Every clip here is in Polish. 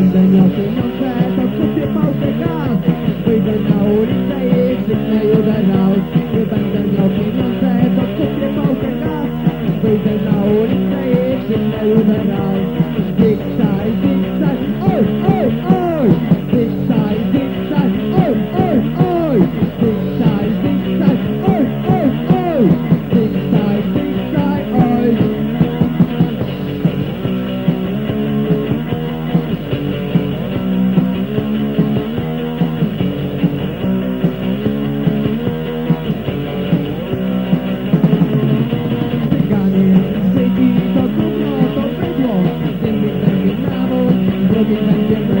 We're gonna hold. We're gonna it. Yeah.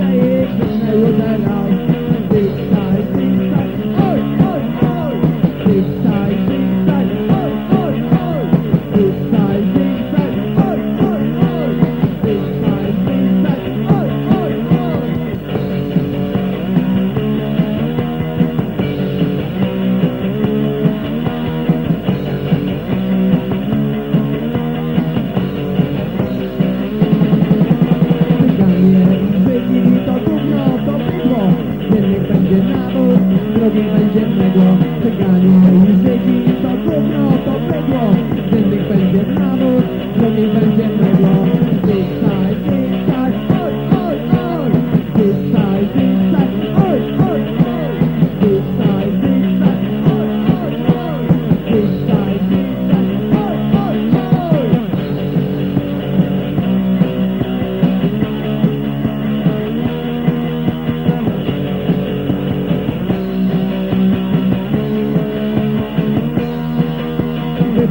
drogi będzie mego pegania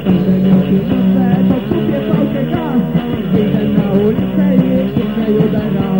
Wyjdę na ulicę i przykraju będą